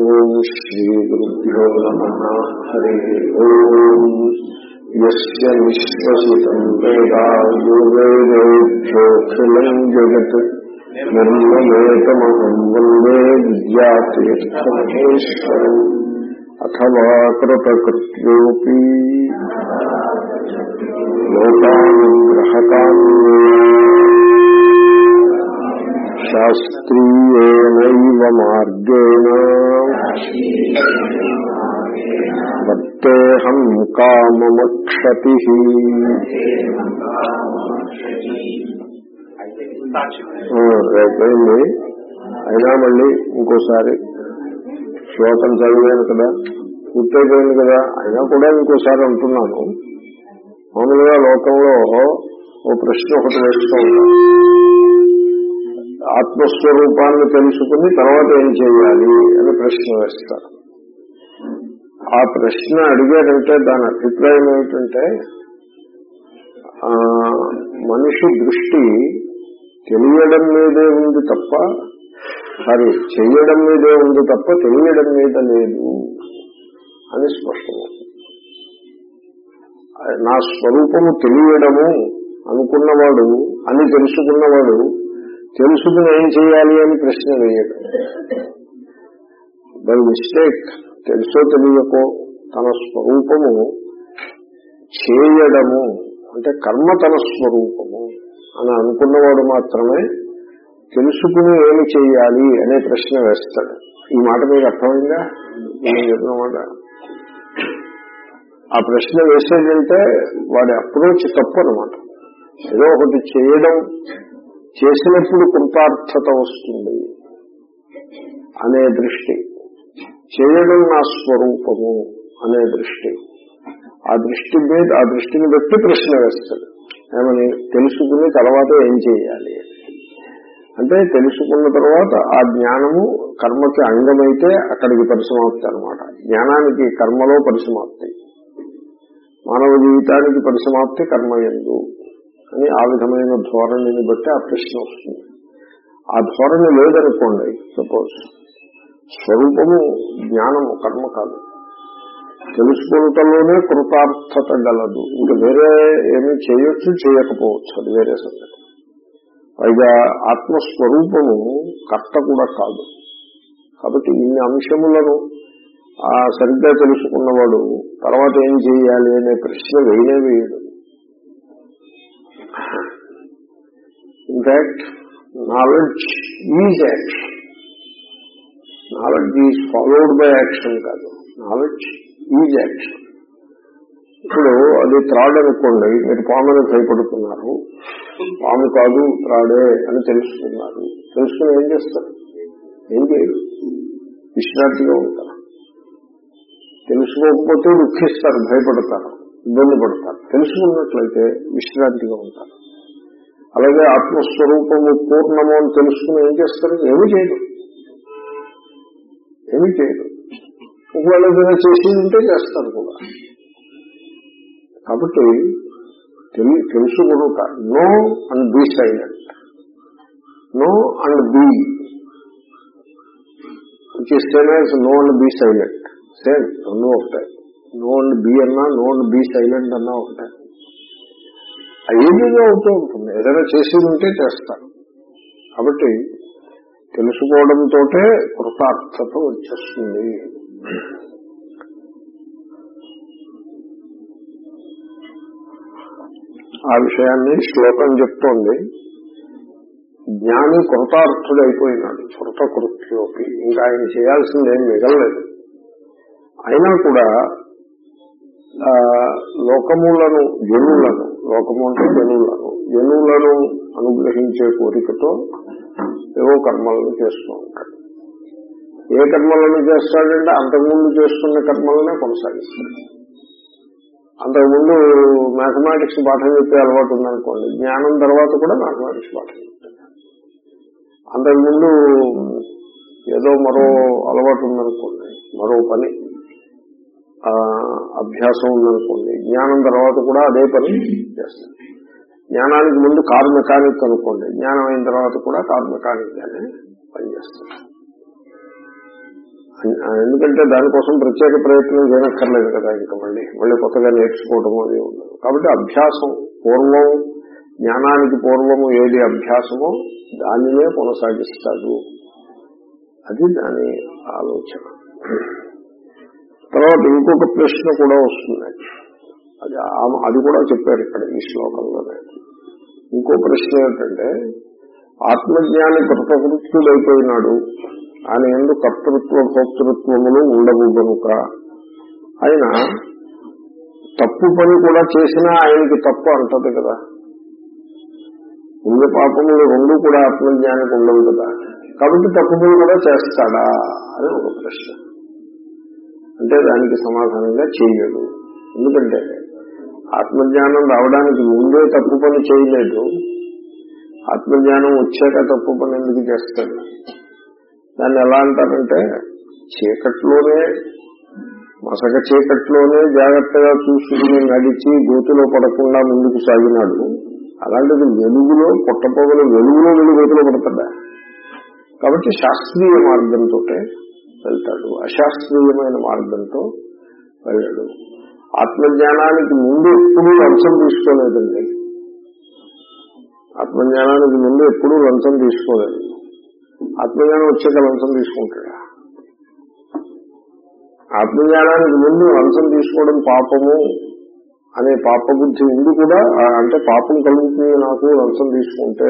ఓం శ్రీ గురుభ్యో నమ హరి ఓం యస్య నిశ్వసితం వేదా యోగేభ్యోఖిలం జగత్ నిర్మలేతమహం వందే విద్యాతీర్థమహేశ్వరం అథవా కృతకృత్యోపి లోకానుగ్రహకాన్యా శాస్త్రీయేనైవ మార్గేణ వర్తేహం కామమక్షతి రేపైంది? అయినా మళ్ళీ ఇంకోసారి శ్లోకం చదివాను కదా పూర్తయిపోయింది కదా అయినా కూడా ఇంకోసారి అంటున్నాను. మామూలుగా లోకంలో ఓ ప్రశ్న ఒకటి వేస్తూ ఉంటాను. ఆత్మస్వరూపాన్ని తెలుసుకుని తర్వాత ఏం చేయాలి అని ప్రశ్న వేస్తారు. ఆ ప్రశ్న అడిగారంటే దాని అభిప్రాయం ఏమిటంటే మనిషి దృష్టి తెలియడం మీదే ఉంది తప్ప సారీ చెయ్యడం మీదే ఉంది తప్ప తెలియడం మీద లేదు అని స్పష్టమవుతుంది నా స్వరూపము తెలియడము అనుకున్నవాడు అని తెలుసుకున్నవాడు తెలుసుకుని ఏం చేయాలి అని ప్రశ్న వేయడం. బై మిస్టేక్ తెలుసో తెలియకో తన స్వరూపము చేయడము అంటే కర్మ తన స్వరూపము అని అనుకున్నవాడు మాత్రమే తెలుసుకుని ఏమి చేయాలి అనే ప్రశ్న వేస్తాడు. ఈ మాట మీకు అర్థమైందా? నేను చెప్పిన మాట. ఆ ప్రశ్న వేసేదంటే వాడి అప్రోచ్ తప్పు అనమాట ఏదో ఒకటి చేయడం చేసినప్పుడు కృతార్థత వస్తుంది అనే దృష్టి. చేయడం నా స్వరూపము అనే దృష్టి. ఆ దృష్టి మీద ఆ దృష్టిని బట్టి ప్రశ్న వేస్తాడు. ఏమని? తెలుసుకుని తర్వాత ఏం చేయాలి? అంటే తెలుసుకున్న తర్వాత ఆ జ్ఞానము కర్మకి అంగమైతే అక్కడికి పరిసమాప్తి అనమాట జ్ఞానానికి కర్మలో పరిసమాప్తి. మానవ జీవితానికి పరిసమాప్తి కర్మయందు అని ఆ విధమైన ధోరణిని బట్టి ఆ ప్రశ్న వస్తుంది. ఆ ధోరణి లేదనుకోండి సపోజ్ స్వరూపము జ్ఞానము కర్మ కాదు. తెలుసుకుంటలోనే కృతార్థత గలదు. ఇంకా వేరే ఏమీ చేయొచ్చు చేయకపోవచ్చు. అది వేరే సంగతి. పైగా ఆత్మస్వరూపము కర్త కూడా కాదు. కాబట్టి ఇన్ని అంశములను ఆ సరిగ్గా తెలుసుకున్నవాడు తర్వాత ఏం చేయాలి అనే ప్రశ్న వేయనే వేయడు. That knowledge is action. Knowledge is followed by action కాదు. నాలెడ్జ్ ఈజ్ యాక్షన్ ఇప్పుడు అది త్రాడ్ అనుకోండి. మీరు పాముని భయపడుతున్నారు. పాము కాదు త్రాడే అని తెలుసుకున్నారు. తెలుసుకుని ఏం చేస్తారు? ఏం చేయరు? విశ్రాంతిగా ఉంటారు. తెలుసుకోకపోతే దుఃఖిస్తారు భయపడతారు. ఇబ్బంది పడతారు. తెలుసుకున్నట్లయితే విశ్రాంతిగా ఉంటారు. అలాగే ఆత్మస్వరూపము పూర్ణము అని తెలుసుకుని ఏం చేస్తారు? ఏమి చేయరు. ఏమి చేయరు. ఒకవేళ ఏదైనా చేసి ఉంటే చేస్తారు కూడా. కాబట్టి తెలుసుకునుట. Know and be silent. Know and be. Which is same as know and be silent. Same రెండు ఒకటాయి నో అండ్ బి అన్నా నో అండ్ బి సైలెంట్ అన్నా ఒకటాయి ఏదైనా అవుతూ ఉంటుంది. ఏదైనా చేసి ఉంటే చేస్తారు కాబట్టి తెలుసుకోవడంతో కృతార్థత వచ్చేస్తుంది. ఆ విషయాన్ని శ్లోకం చెప్తోంది. జ్ఞాని కృతార్థుడైపోయినాడు. కృతకృత్యోకి ఇంకా ఆయన చేయాల్సిందేం మిగలలేదు. అయినా కూడా లోకములను జనులను లోకము అంటే జనులను జనులను అనుగ్రహించే కోరికతో ఏవో కర్మలను చేస్తూ ఉంటాడు. ఏ కర్మలను చేస్తాడంటే అంతకుముందు చేస్తున్న కర్మలనే కొనసాగిస్తాడు. అంతకుముందు మ్యాథమెటిక్స్ పాఠం చెప్పే అలవాటు ఉందనుకోండి జ్ఞానం తర్వాత కూడా మ్యాథమెటిక్స్ పాఠం చెప్తాడు అంతకుముందు ఏదో మరో అలవాటు ఉందనుకోండి మరో పని అభ్యాసం ఉందనుకోండి జ్ఞానం తర్వాత కూడా అదే పని చేస్తాడు జ్ఞానానికి ముందు కారు మెకానిక్ అనుకోండి జ్ఞానం అయిన తర్వాత కూడా కారు మెకానిక్ గానే పనిచేస్తాడు ఎందుకంటే దానికోసం ప్రత్యేక ప్రయత్నం చేయనక్కర్లేదు కదా ఇంకా మళ్ళీ మళ్ళీ కొత్తగా నేర్చుకోవడం అది ఉండదు. కాబట్టి అభ్యాసం పూర్వం జ్ఞానానికి పూర్వము ఏది అభ్యాసమో దానినే కొనసాగిస్తాడు. అది దాని ఆలోచన. తర్వాత ఇంకొక ప్రశ్న కూడా వస్తుంది. అది అది కూడా చెప్పారు ఇక్కడ ఈ శ్లోకంలోనే ఇంకో ప్రశ్న ఏమిటంటే ఆత్మజ్ఞాని కృతకృత్యుడైపోయినాడు ఆయన ఎందు కర్తృత్వ భోక్తృత్వములు ఉండవు కనుక ఆయన తప్పు పని కూడా చేసినా ఆయనకి తప్పు అంటది కదా. పుణ్య పాపములు రెండు కూడా ఆత్మజ్ఞానికి ఉండవు కదా. కాబట్టి తప్పు పని కూడా చేస్తాడా? అని ఒక ప్రశ్న. అంటే దానికి సమాధానంగా చేయడు ఎందుకంటే ఆత్మజ్ఞానం రావడానికి ముందే తప్పు పని చేయలేదు. ఆత్మజ్ఞానం వచ్చాక తప్పు పని ఎందుకు చేస్తాడు? దాన్ని ఎలా అంటారంటే చీకట్లోనే మసక చీకట్లోనే జాగ్రత్తగా చూసుకుని నడిచి గోతులో పడకుండా ముందుకు సాగినాడు. అలాంటిది వెలుగులో పొట్టపొగలు వెలుగులో వెళ్ళి గోతులో పడతాడా? కాబట్టి శాస్త్రీయ మార్గంతో వెళ్తాడు. అశాస్త్రీయమైన మార్గంతో వెళ్ళాడు. ఆత్మజ్ఞానానికి ముందు ఎప్పుడూ లంచం తీసుకోలేదండి. ఆత్మజ్ఞానానికి ముందు ఎప్పుడూ లంచం తీసుకోలేదు. ఆత్మజ్ఞానం వచ్చాక లంచం తీసుకుంటాడా. ఆత్మజ్ఞానానికి ముందు లంచం తీసుకోవడం పాపము అనే పాప బుద్ధి ఉంది కూడా ఆ, అంటే పాపం కలుగుతుంది నాకు లంచం తీసుకుంటే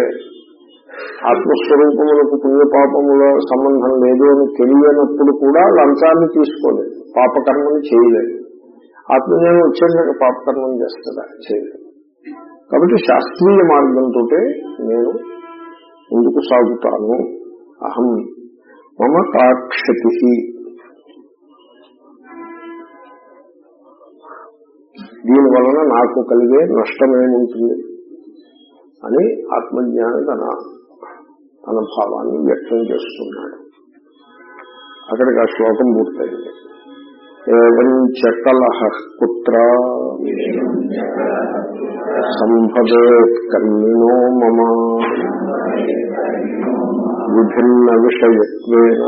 ఆత్మస్వరూపములకు పుణ్యపాపముల సంబంధం లేదు అని తెలియనప్పుడు కూడా లంచాన్ని తీసుకోలేదు. పాపకర్మని చేయలేదు. ఆత్మజ్ఞానం వచ్చాక పాపకర్మం చేస్తుందా చేయలేదు. కాబట్టి శాస్త్రీయ మార్గంతో నేను ముందుకు సాగుతాను. అహం మమ కాక్షతి దీని వలన నాకు కలిగే నష్టమేముంటుంది? అని ఆత్మజ్ఞాని తన భావాన్ని వ్యక్తం చేస్తున్నాడు. అక్కడికి ఆ శ్లోకం పూర్తయింది. ఏం చకలహ కుత్ర సంభవేత్ కర్మిణో మమ విభిన్న విషయత్వేన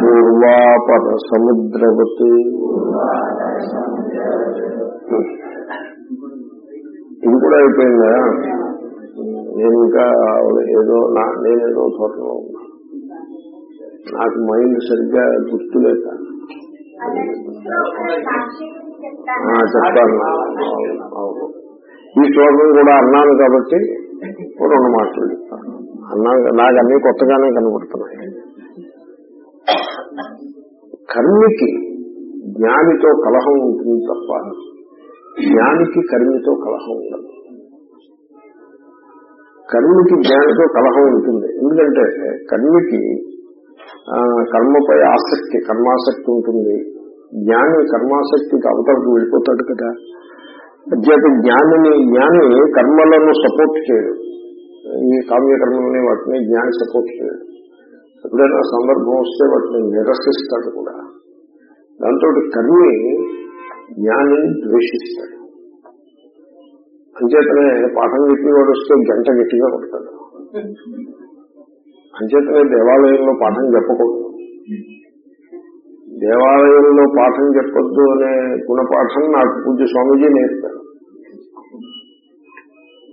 పూర్వాపర సముద్రవతి. ఇది కూడా అయిపోయిందా? నేను ఇంకా ఏదో నా నేనేదో ధోరణిలో ఉన్నా. నాకు మైండ్ సరిగ్గా గుర్తులేక లేక చెప్తాను. అవును, ఈ శ్లోకం కూడా అన్నాను కాబట్టి రెండు మాటలు చెప్తాను. అన్నా నాకు అన్ని కొత్తగానే కనబడుతున్నాయి. కర్మికి జ్ఞానితో కలహం ఉంటుంది తప్ప జ్ఞానికి కర్మితో కలహం ఉండదు. కర్మికి జ్ఞానితో కలహం ఉంటుంది. ఎందుకంటే కర్మికి కర్మపై ఆసక్తి కర్మాసక్తి ఉంటుంది. జ్ఞాని కర్మాసక్తికి అవతలకు వెళ్ళిపోతాడు కదా. అధ్యాత జ్ఞానిని జ్ఞాని కర్మలను సపోర్ట్ చేయడు. ఈ కామ్యకర్మల్ని వాటిని జ్ఞాని సపోర్ట్ చేయడు. ఎప్పుడైనా సందర్భం వస్తే వాటిని నిరసిస్తాడు కూడా. దాంతో కర్మి జ్ఞానిని ద్వేషిస్తాడు. అంచేతనే పాఠం చెప్పేవాడు వస్తే గంట గట్టిగా కొడతాడు అంచేతనే దేవాలయంలో పాఠం చెప్పకూడదు. దేవాలయంలో పాఠం చెప్పొద్దు అనే గుణపాఠం నాకు పూజ స్వామీజీ నేర్పారు.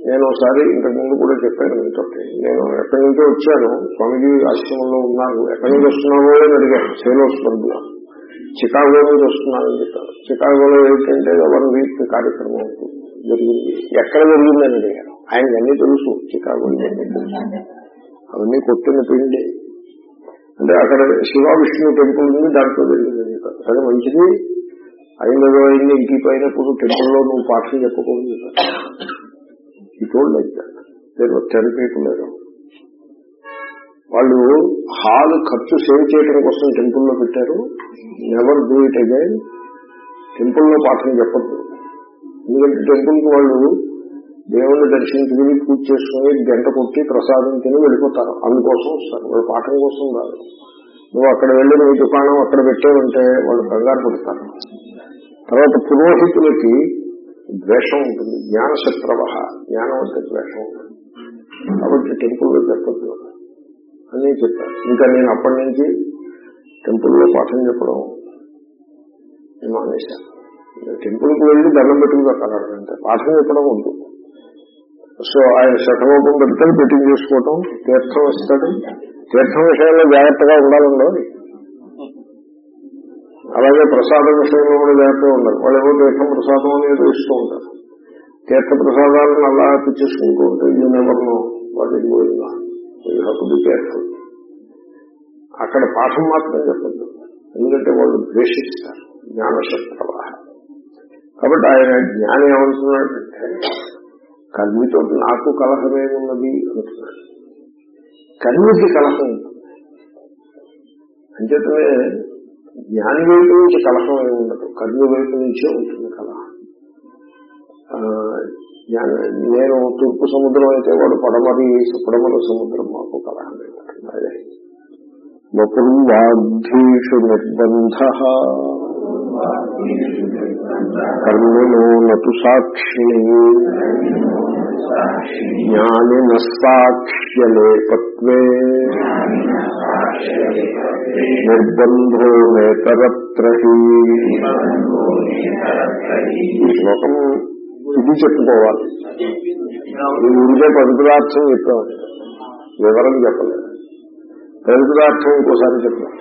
నేను ఒకసారి ఇంతకుముందు కూడా చెప్పాను మీతో. నేను ఎక్కడి నుంచో వచ్చాను. స్వామిజీ ఆశ్రమంలో ఉన్నారు. ఎక్కడి నుంచి వస్తున్నావో అని అడిగాను సేలోస్వర్గ్లో చికాగో నుంచి వస్తున్నానని చెప్పాను చికాగోలో ఏంటంటే వన్ వీక్ కార్యక్రమం ఉంటుంది జరిగింది. ఎక్కడ జరిగిందని అడిగాను ఆయనకి అన్ని తెలుసు. చికాగో అవన్నీ కొట్టిన పిండి. అంటే అక్కడ శివ విష్ణు టెంపుల్ ఉంది దాంట్లో జరిగిందని చెప్పారు సరే మంచిది. ఐదో అయింది ఇంటికి పోయినప్పుడు టెంపుల్లో నువ్వు పాటలు చెప్పకూడదు చెప్పారు లేదు టోల్డ్ అయితే టెన్ పీపుల్ వాళ్ళు హాల్ ఖర్చు సేవ్ చేయడం కోసం టెంపుల్లో పెట్టారు. నెవర్ డూ ఇట్ అగైన్ టెంపుల్లో పాఠం చెప్పద్దు. ఎందుకంటే టెంపుల్కి వాళ్ళు దేవుణ్ణి దర్శించుకుని పూజ చేసుకుని గంట కొట్టి ప్రసాదం తిని వెళ్ళిపోతారు. అందుకోసం వస్తారు. వాళ్ళు పాఠం కోసం రాదు నువ్వు అక్కడ వెళ్ళి నీ దుకాణం అక్కడ పెట్టేవంటే వాళ్ళు కంగారు పడతారు. తర్వాత పురోహితులకి ద్వేషం ఉంటుంది. జ్ఞానశత్రవ జ్ఞానం అంటే ద్వేషం ఉంటుంది. కాబట్టి టెంపుల్లో చెప్పద్దు అని చెప్పారు. ఇంకా నేను అప్పటి నుంచి టెంపుల్లో పాఠం చెప్పడం నేను మానేశాను. టెంపుల్కి వెళ్ళి దండం పెట్టుకుని అంటే పాఠం చెప్పడం ఉంది. సో ఆయన శతరూపం పెడతాడు బెట్టింగ్ చేసుకోవటం తీర్థం వస్తాడు తీర్థం విషయంలో జాగ్రత్తగా ఉండాలండి అలాగే ప్రసాదం విషయంలో కూడా జాగ్రత్తగా ఉండాలి. వాళ్ళు ఏమో తీర్థం ప్రసాదం అనేది ఇస్తూ ఉంటారు. తీర్థ ప్రసాదాలను అలా పిచ్చేసుకుంటూ ఉంటే ఈ నెవర్ను వాటికి పోయిందా హక్కు తీర్థం. అక్కడ పాఠం మాత్రం చెప్పద్దు. ఎందుకంటే వాళ్ళు ద్వేషిస్తారు. జ్ఞానశక్తి ప్రవాహం. కాబట్టి ఆయన జ్ఞానం ఏమంటున్నాడు కర్మితో నాకు కలహమేమున్నది అంటున్నాడు కర్మికి కలహం ఉంటుంది అంచేతనే జ్ఞాని వైపు నుంచి కలహం ఏమి ఉండదు. కర్మి వైపు నుంచే ఉంటుంది కలహం. నేను తూర్పు సముద్రం అయితే వాడు పడమరి పడమర సముద్రం మాకు కలహం అదే నిర్బంధ. కర్మిణో సాక్షిణి జ్ఞానిన సాక్ష్యలేపత్వే నిర్బంధో నేతరత్ర ఈ శ్లోకం ఇది చెప్పుకోవాలి. ఈ ఊరికే పవిత్రార్థం చెప్పాం. వివరం చెప్పలేదు. పవిత్రార్థం ఇంకోసారి చెప్తాం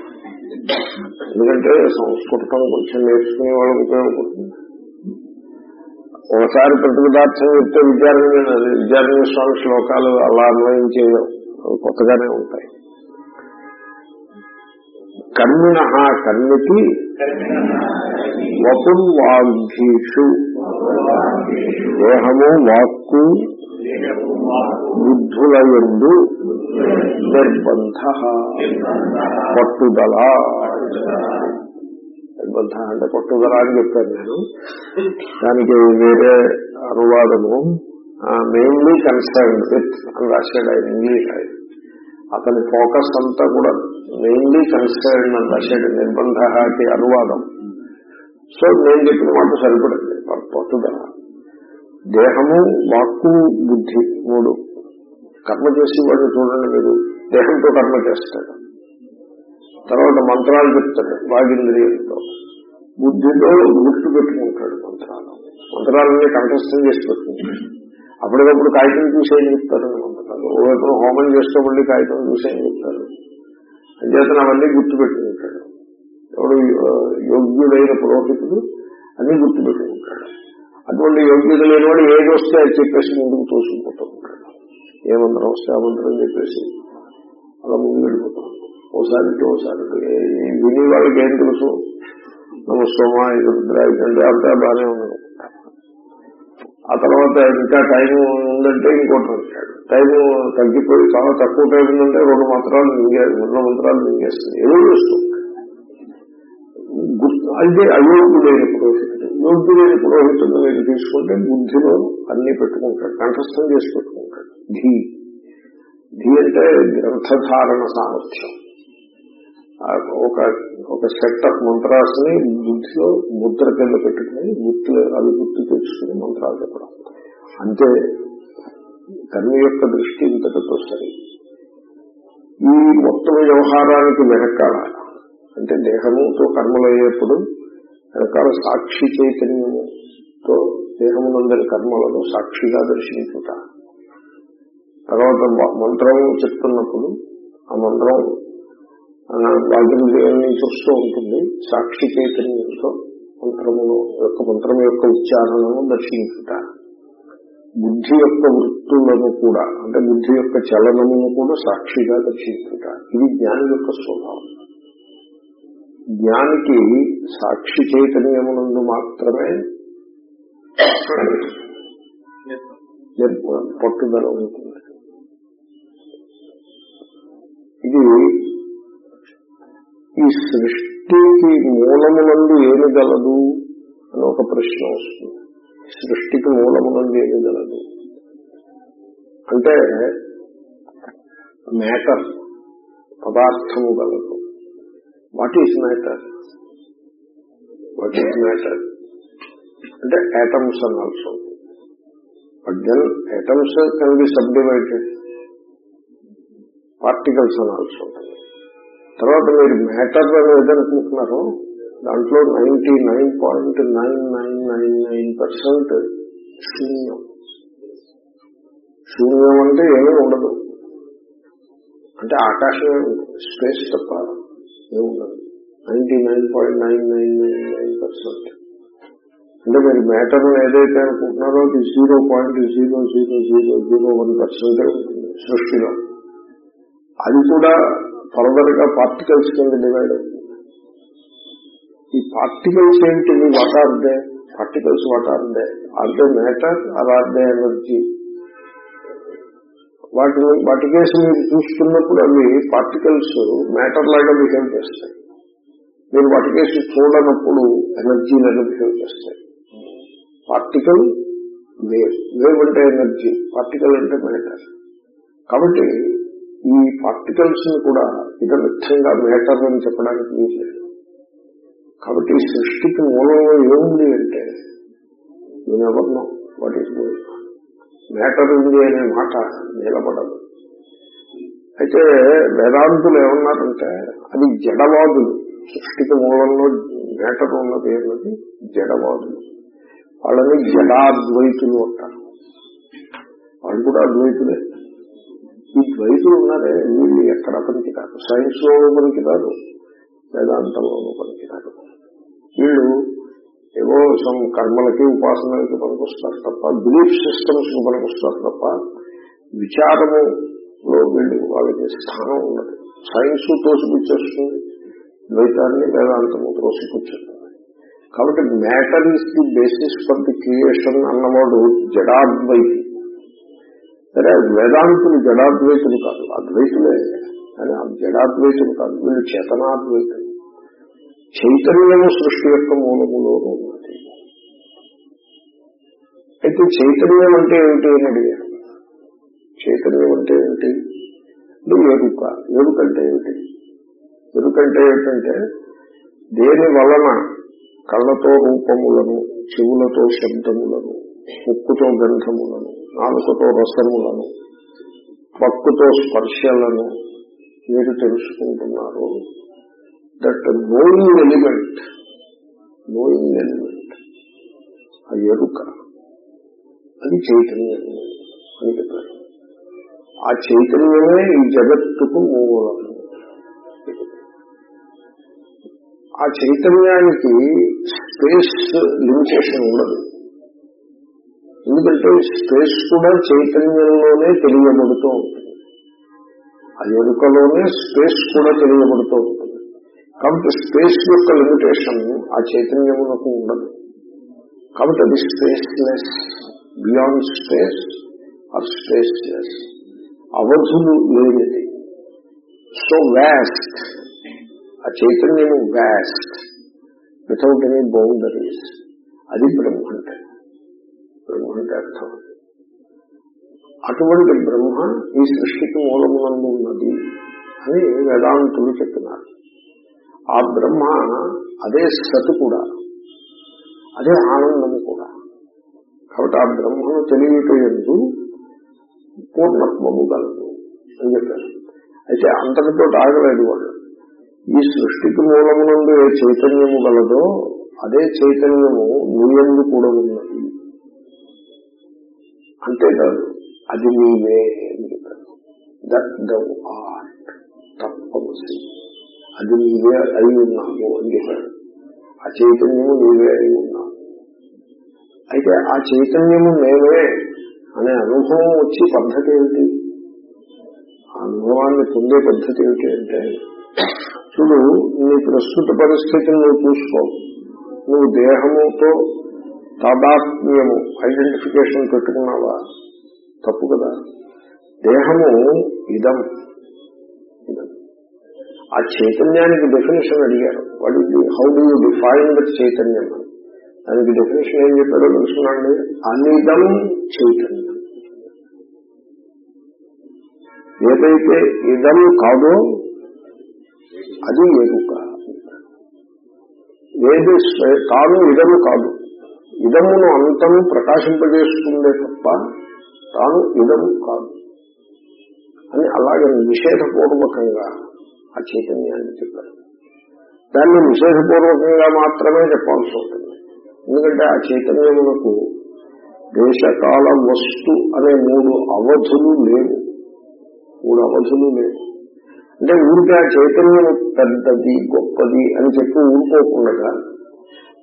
ఎందుకంటే సంస్కృతం కొంచెం నేర్చుకునే వాళ్ళకి ఉపయోగపడుతుంది. ఒకసారి ప్రతిపదార్థం చెప్తే విద్యారణ్య విద్యారణ్య స్వామి శ్లోకాలు అలా అన్వయం చేయడం కొత్తగానే ఉంటాయి. కర్మిణ కర్మికి వపుర్వాఘీషు దేహము వాక్కు బుద్ధుల ఎందు నిర్బంధ పట్టుదల. నిర్బంధ అంటే పట్టుదల అని చెప్పాను నేను. దానికి వేరే అనువాదము. మెయిన్లీ కన్సర్న్ విత్ అని రాశాడు ఆయన ఇంగ్లీష్ ఆయన. అతని ఫోకస్ అంతా కూడా మెయిన్లీ కన్సర్న్ అని రాశాడు నిర్బంధకి అనువాదం. సో నేను చెప్పిన మాట సరిపడింది పట్టుదల. దేహము వాక్కు బుద్ధి మూడు. కర్మ చేసేవాడు చూడండి మీరు. దేహంతో కర్మ చేస్తాడు. తర్వాత మంత్రాలు చెప్తాడు వాగింద్రియంతో బుద్ధితో గుర్తు పెట్టుకుంటాడు మంత్రాలు. మంత్రాలన్నీ కంఠస్థం చేసి పెట్టుకుంటాడు. అప్పటికప్పుడు కాగితం చూసేం చెప్తారు మంత్రాలు ఓవైపు హోమం చేస్తే మళ్ళీ కాగితం చూసేం చెప్తారు అంచేతను అవన్నీ గుర్తు పెట్టుకుంటాడు. ఎవడు యోగ్యుడైన పురోహితుడు అన్ని గుర్తు పెట్టుకుంటాడు. అటువంటి యోగ్యత లేని వాడు ఏది వస్తే అది చెప్పేసి ముందుకు తోసుకుపోతూ ఉంటాడు ఏ మంత్రం వస్తే ఆ మంత్రం చెప్పేసి అలా ముందు వెళ్ళిపోతాం ఓసారి ఓసారి విని వాళ్ళకి ఏం తెలుసు? నమస్కారమా ఇది రుద్రాయికంటే అంతా బాగానే ఉన్నాడు ఆ తర్వాత ఇంకా టైం ఉందంటే ఇంకోటి వచ్చాడు టైం తగ్గిపోయి చాలా తక్కువ టైం ఉందంటే రెండు మంత్రాలు మింగే రెండు మంత్రాలు మింగేస్తుంది. ఏదో చేస్తూ అంటే అయోగ్యుడైన పురోహితుడు లేని పురోహితుడు మీరు తీసుకుంటే బుద్ధిలో అన్ని పెట్టుకుంటాడు కంఠస్థం చేసి పెట్టుకుంటాడు. ధీ. ధీ అంటే గ్రంథధారణ సామర్థ్యం. ఒక ఒక సెట్ ఆఫ్ మంత్రాస్ని బుద్ధిలో ముద్ర కింద పెట్టుకుని గుర్తు అవి గుర్తు తెచ్చుకుని మంత్రాలు చెప్పడం. అంతే కన్ను యొక్క దృష్టి ఇంతటితో సరి. ఈ మొత్తం వ్యవహారానికి వెనకాల అంటే దేహముతో కర్మలు అయ్యేప్పుడు వెనకాల సాక్షి చైతన్యముతో దేహమునందరి కర్మలను సాక్షిగా దర్శించుట. తర్వాత మంత్రం చెప్తున్నప్పుడు ఆ మంత్రం వాగ్యం నుంచి వస్తూ ఉంటుంది. సాక్షి చైతన్యంతో మంత్రమును యొక్క మంత్రం యొక్క ఉచ్చారణను దర్శించుట. బుద్ధి యొక్క వృత్తులను కూడా అంటే బుద్ధి యొక్క చలనమును కూడా సాక్షిగా దర్శించుట. ఇది జ్ఞాని యొక్క స్వభావం. జ్ఞానికి సాక్షి చైతన్యమునందు మాత్రమే పట్టుదల ఉంటుంది. ఇది ఈ సృష్టికి మూలమునందు ఏమి గలదు అని ఒక ప్రశ్న వస్తుంది. సృష్టికి మూలమునందు ఏమి గలదు? అంటే మేటర్ పదార్థము గలదు. What is matter what is matter అంటే యాటమ్స్ అని also but then atoms can be subdivided particles అని ఆల్సో తర్వాత మీరు మ్యాటర్ అని ఏదనుకుంటున్నారో దాంట్లో ninety nine point nine nine nine nine percent శూన్యం. శూన్యం అంటే ఏమీ ఉండదు. అంటే ఆకాశమే స్పేస్ తప్ప. ఏముండదు. Ninety nine point nine nine nine nine percent అంటే మీరు మ్యాటర్ ఏదైతే అనుకుంటున్నారో అది zero point zero zero zero zero one percent ఉంటుంది సృష్టిలో. అది కూడా ఫర్దర్గా పార్టికల్స్ కింద డివైడ్ అవుతుంది. ఈ పార్టికల్స్ ఏంటివి what are they? Particles what are they? Are they matter are are they energy? వాటిని వాటి కేసు మీరు చూస్తున్నప్పుడు అవి పార్టికల్స్ మ్యాటర్ లాగా బిహేవ్ చేస్తాయి. మీరు వాటి కేసు చూడనప్పుడు ఎనర్జీ లాగా బిహేవ్ చేస్తాయి. పార్టికల్ వేవ్ వేవ్ అంటే ఎనర్జీ పార్టికల్ అంటే మ్యాటర్ కాబట్టి ఈ పార్టికల్స్ని కూడా ఇదమిత్తంగా మ్యాటర్ అని చెప్పడానికి వీల్లేదు కాబట్టి ఈ సృష్టికి మూలంలో ఏముంది అంటే నేను ఎవరినో వాట్ ఈస్ గోయింగ్ మ్యాటర్ ఉంది అనే మాట నిలబడదు. అయితే వేదాంతులు ఏమన్నారంటే అది జడవాదులు. సృష్టికి మూలంలో మ్యాటర్ ఉన్న అన్నది జడవాదులు. వాళ్ళని జడాద్వైతులు అంటారు. వాళ్ళు కూడా అద్వైతులే. ఈ ద్వైతులు ఉన్నారే వీళ్ళు ఎక్కడ పనికిరారు? సైన్స్ పనికి పనికిరారు వేదాంతంలోనూ పనికిరారు. వీళ్ళు ఏవో సమ్ కర్మలకి ఉపాసనలకి పనికొస్తారు తప్ప బిలీఫ్ సిస్టమ్స్కు పనికొస్తారు తప్ప విచారములో వీళ్ళు వాళ్ళకి స్థానం ఉండదు. సైన్స్ తోసిపుచ్చేస్తుంది ద్వైతాన్ని వేదాంతము తోసిపుచ్చేస్తుంది. కాబట్టి matter is the basis for the creation అన్నవాడు జడాద్వైతి. సరే వేదాంతులు జడాద్వైతులు కాదు అద్వైతులే కానీ ఆ జడాద్వైతులు కాదు వీళ్ళు చేతనాద్వైతులు. చైతన్యము సృష్టి యొక్క మూలములో ఉన్నది. అయితే చైతన్యం అంటే ఏమిటి అని అడిగారు. చైతన్యం అంటే ఏమిటి? అంటే ఎరుక. ఎరుకంటే ఏమిటి? ఎరుకంటే ఏమిటంటే దేని వలన కళ్ళతో రూపములను చెవులతో శబ్దములను ముక్కుతో గంధములను నాలుకతో రసములను పక్కుతో స్పర్శలను మీరు తెలుసుకుంటున్నారు that knowing element knowing element ఆ ఎరుక అది చైతన్యం అని చెప్పారు. ఆ చైతన్యమే ఈ జగత్తుకు మూలము ఆ చైతన్యానికి స్పేస్ లిమిటేషన్ ఉండదు. ఎందుకంటే స్పేస్ కూడా చైతన్యంలోనే తెలియబడుతూ ఉంటుంది. ఆ ఎరుకలోనే స్పేస్ కూడా తెలియబడుతూ ఉంటుంది. కాబట్టి స్పేస్ యొక్క లిమిటేషన్ ఆ చైతన్యమునకు ఉండదు. కాబట్టి అది spaceless beyond space or spaceless అవధులు లేనిది. సో వ్యాస్ట్ ఆ చైతన్యము వ్యాస్ట్ వితౌట్ ఎనీ బౌండరీస్ అది బ్రహ్మ అంటే బ్రహ్మ అంటే అర్థం. అటువంటి బ్రహ్మ ఈ సృష్టికి మూలమునందు ఉన్నది అని వేదాంతులు చెప్పినారు. ఆ బ్రహ్మ అదే సత్ కూడా. అదే ఆనందము కూడా. కాబట్టి ఆ బ్రహ్మను తెలియటందు పూర్ణత్వము గలదు అని చెప్పారు. అయితే అంతటితో ఆగలేదు వాళ్ళు ఈ సృష్టికి మూలమునందు ఏ చైతన్యము గలదో అదే చైతన్యము నీయందు కూడా ఉన్నది. అంతేకాదు అది నీవే అని చెప్పారు. దట్ దౌ ఆర్ట్ తప్పమసి అది నీవే అయి ఉన్నావు అని చెప్పాడు. ఆ చైతన్యము నీవే అయి ఉన్నావు. అయితే ఆ చైతన్యము నేనే అనే అనుభవం వచ్చి పద్ధతి ఏమిటి ఆ అనుభవాన్ని పొందే పద్ధతి ఏమిటి అంటే చూడు నీ ప్రస్తుత పరిస్థితిని నువ్వు చూసుకో. నువ్వు దేహముతో తాదాత్మ్యము ఐడెంటిఫికేషన్ పెట్టుకున్నావా? తప్పు కదా. దేహము ఇదం. ఆ చైతన్యానికి డెఫినేషన్ అడిగారు. వాట్ ఇది how do you define that చైతన్యం? దానికి డెఫినేషన్ ఏం చెప్పాడో తెలుసుకున్నాండి అనిదం చైతన్యం. ఏదైతే ఇదం కాదో అది ఎరుక ఏది తాను ఇదము కాదు. ఇదమును అంతము ప్రకాశింపజేస్తుందే తప్ప తాను ఇదము కాదు. అని అలాగే నిషేధపూర్వకంగా ఆ చైతన్యాన్ని చెప్పారు. దాన్ని నిషేధపూర్వకంగా మాత్రమే చెప్పాల్సి ఉంటుంది. ఎందుకంటే ఆ చైతన్యములకు దేశకాల వస్తు అనే మూడు అవధులు లేవు. మూడు అవధులు లేవు. అంటే ఊరికే ఆ చైతన్యం పెద్దది గొప్పది అని చెప్పి ఊరుకోకుండా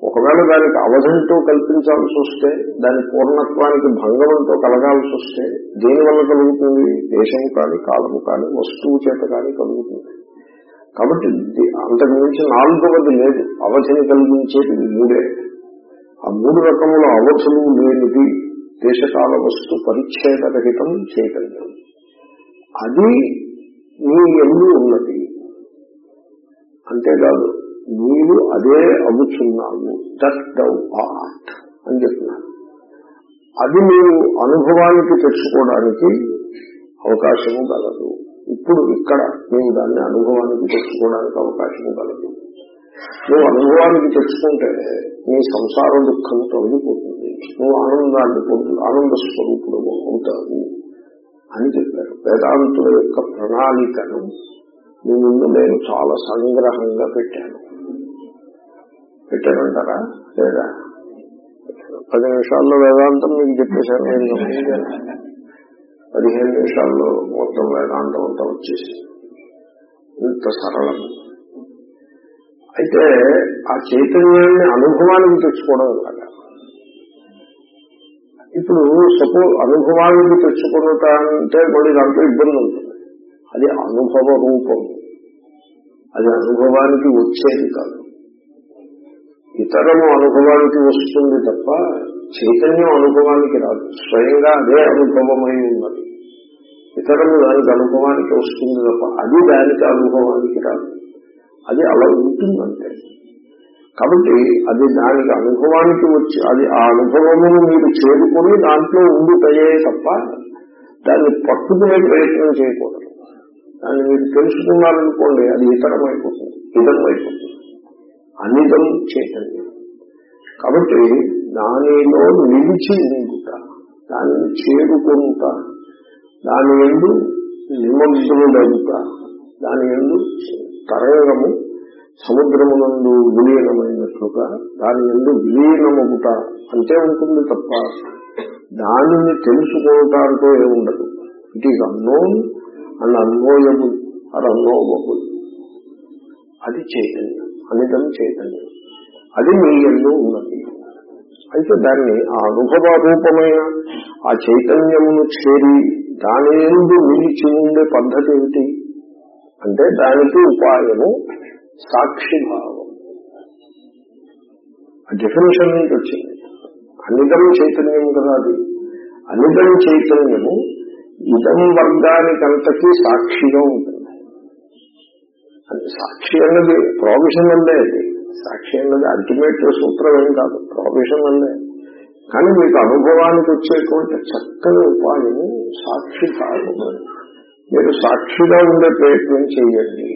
ఒకవేళ దానికి అవధంతో కల్పించాల్సి వస్తే దాని పూర్ణత్వానికి భంగంతో కలగాల్సి వస్తే దేనివల్ల కలుగుతుంది? దేశం కానీ కాలము కానీ వస్తువు చేత కానీ కలుగుతుంది. కాబట్టి అంతకు మించి నాలుగవది లేదు. అవధిని కలిగించేది మూడే. ఆ మూడు రకముల అవధులు లేనిది దేశకాల వస్తు పరిచ్ఛేదరహితం చైతన్యం. అది నీ ఎందు ఉన్నది. అంతేకాదు నీవు అదే అవుతున్నావు దట్ దౌ ఆర్ట్ అని చెప్తున్నాను అది నీవు అనుభవానికి తెచ్చుకోవడానికి అవకాశము కలదు. ఇప్పుడు ఇక్కడ నీవు దాన్ని అనుభవానికి తెచ్చుకోవడానికి అవకాశం కలదు నువ్వు అనుభవానికి తెచ్చుకుంటే నీ సంసార దుఃఖం తొలగిపోతుంది. నువ్వు ఆనందాన్ని పొందు ఆనంద స్వరూపుడు అవుతావు అని చెప్పారు. వేదాంతుల యొక్క ప్రణాళికను మీ ముందు నేను చాలా సంగ్రహంగా పెట్టాను. పెట్టానంటారా? లేదా? పది నిమిషాల్లో వేదాంతం మీకు చెప్పేశాను. నేను పదిహేను నిమిషాల్లో మొత్తం వేదాంతం అంతా వచ్చేసి ఇంత సరళం. అయితే ఆ చైతన్యాన్ని అనుభవానికి తెచ్చుకోవడం ఎలాగా ఇప్పుడు సపో అనుభవానికి తెచ్చుకున్నట అంటే మళ్ళీ దాంట్లో ఇబ్బంది ఉంటుంది. అది అనుభవ రూపం. అది అనుభవానికి వచ్చేది కాదు. ఇతరము అనుభవానికి వస్తుంది తప్ప చైతన్యం అనుభవానికి రాదు. స్వయంగా అదే అనుభవమై ఉన్నది. ఇతరులు దానికి అనుభవానికి వస్తుంది తప్ప అది దానికి అనుభవానికి రాదు. అది అలా ఉంటుందంటే. కాబట్టి అది దానికి అనుభవానికి వచ్చి అది ఆ అనుభవమును మీరు చేరుకొని దాంట్లో ఉండిపోయే తప్ప దాన్ని పట్టుకునే ప్రయత్నం చేయకూడదు. దాన్ని మీరు తెలుసుకున్నారనుకోండి అది ఇతరం అయిపోతుంది ఇతరం అయిపోతుంది అనిదం చైతన్యం. కాబట్టి దానిలో నిలిచి ఉండుట దానిని చేరుకుంటా దాని ఎందు నిమగ్నులవుట దాని ఎందు తరంగము సముద్రమునందు విలీనమైనట్లుగా దాని ఎందు విలీనమగుట అంటే ఉంటుంది తప్ప దానిని తెలుసుకోవటాంతో ఏముండదు it is unknown and unknowable అది అన్నోవబుల్ అది చైతన్యం అనితం చైతన్యం. అది మీ ఎందు ఉన్నది. అయితే దాన్ని ఆ అనుభవ రూపమైన ఆ చైతన్యమును చేరి దాని ఎందు నిలిచి ఉండే పద్ధతి ఏమిటి అంటే దానికి ఉపాయము సాక్షిభావం. ఆ డెఫినేషన్ నుంచి వచ్చింది. అనిదం చైతన్యం కదా అది. అనిదం చైతన్యము ఇదం వర్గానికంతకీ సాక్షిగా ఉంటుంది. అది సాక్షి అన్నది ప్రావిషన్ అల్లే అది. సాక్షి అన్నది అల్టిమేట్ సూత్రం ఏం కాదు. ప్రావిషన్ అల్లే కానీ మీకు అనుభవానికి వచ్చేటువంటి చక్కని ఉపాయము సాక్షి కాదు మీరు సాక్షిగా ఉండే ప్రయత్నం చేయండి.